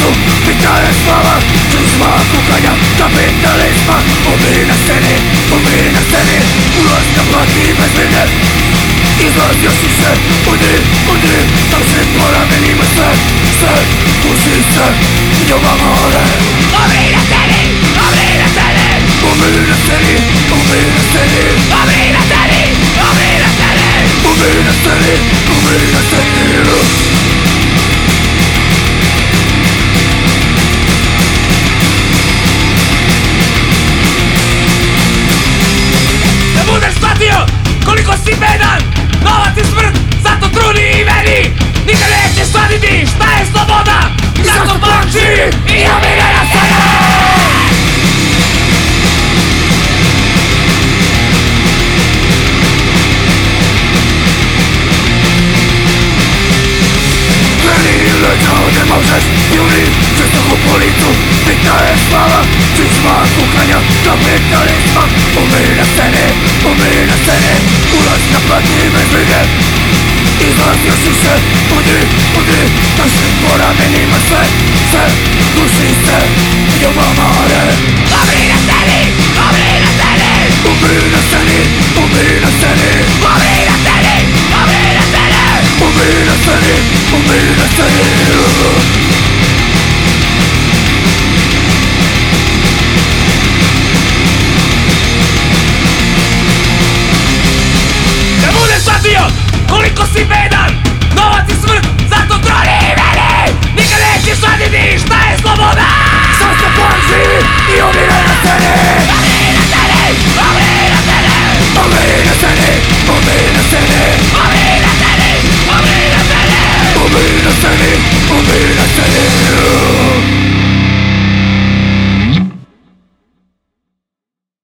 tu Widziałem Czyzma, kochania, kapitalizma Obyli na sceny, obyli na sceny Uroś na płatki bezwinne I rozjaśni się Udy, udy, tam się poramienimy se Se, puści se, nie ma more Obyli na koliko si bedan Novac je smrt, zato truni i meni Nikad nećeš shvatiti šta je sloboda! Zato plači i umire na sebe nie możesz Juli, żestochu po licu Bitna jest sława, bateena beragat izan dio susen tudu tudu tasbora tene matxe zer zu sister go mamare gabera tele gabera tele komu da tele tudu da tele gabera tele gabera komu da tele komu da tele koliko si bedan? Novac i smrt,